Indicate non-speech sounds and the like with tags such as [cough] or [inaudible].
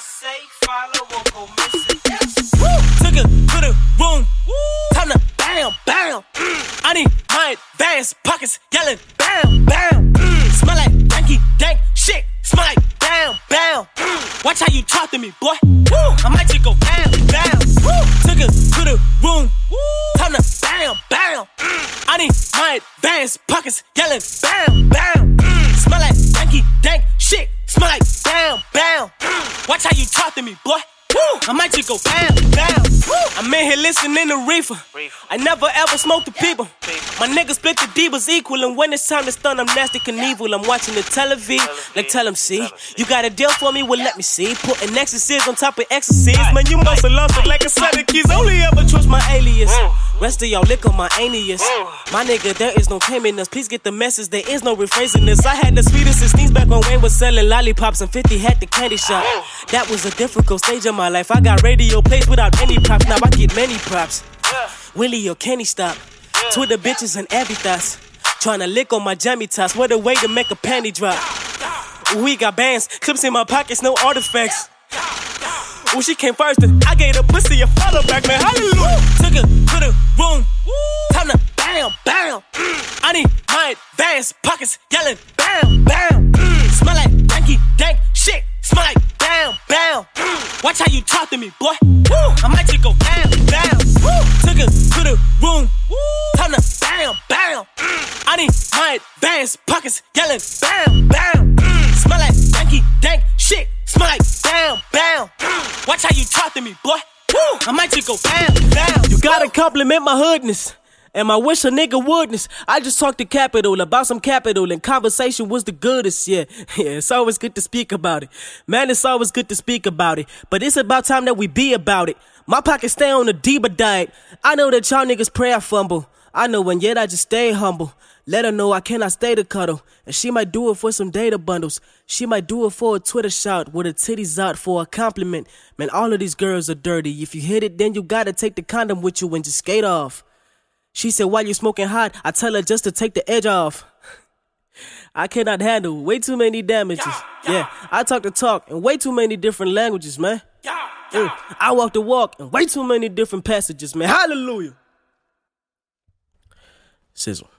see. Took her to the room, time to bam, bam. Mm. I need my advance, pockets yelling bam, bam. Mm. Smell like danky dank shit, smell like bam, bam. Mm. Watch how you talk to me, boy. Woo. I might just go bam, bam. Woo. Took her to the room, time to bam, bam. I need my advance, pockets yelling bam, bam. Smell like danky dank shit, smell like Watch how you talk to me, boy. I might just go bam. Woo. I'm in here listening to reefer. I never ever smoked the people. My niggas split the D was equal, and when it's time to stun, I'm nasty Knievel. I'm watching the television, like tell them, see, you got a deal for me? Well, let me see. Putting exorcism on top of exorcism, man, you must have lost it like a set of keys. Only ever trust my alias. Rest of y'all lick on my alias. My nigga, there is no us. Please get the message, there is no rephrasing this. I had the sweetest of sneeze back when Wayne was selling lollipops and 50 had the candy shop. That was a difficult stage of my life. I got radio plays without any props. Now I get many props. Willie or Kenny stop. Twitter bitches and everything. Tryna lick on my jammy toss. What a way to make a panty drop. We got bands, clips in my pockets, no artifacts. When she came first, and I gave her pussy a follow back, man. Hallelujah. Took her to the room. Time to bam, bam. Mm. I need my advance pockets yelling bam, bam. Mm. Smell like danky dank shit. Smell like. Watch how you talk to me, boy. Woo. I might just go bam, bam. Woo. Took her to the room. Time to bam, bam. Mm. I need my advance pockets yelling bam, bam. Mm. Smell like danky dank shit. Smell like bam, bam. Mm. Watch how you talk to me, boy. Woo. I might just go bam, bam. You gotta compliment my hoodness. And I wish a nigga wouldn't. I just talked to Capital about some capital, and conversation was the goodest. Yeah, [laughs] yeah, it's always good to speak about it. Man, it's always good to speak about it. But it's about time that we be about it. My pockets stay on the Diva diet. I know that y'all niggas pray I fumble. I know, and yet I just stay humble. Let her know I cannot stay to cuddle. And she might do it for some data bundles. She might do it for a Twitter shout with her titties out for a compliment. Man, all of these girls are dirty. If you hit it, then you gotta take the condom with you and just skate off. She said, While you smoking hot, I tell her just to take the edge off. I cannot handle way too many damages. Yeah, I talk the talk in way too many different languages, man. Mm, I walk the walk in way too many different passages, man. Hallelujah. Sizzle.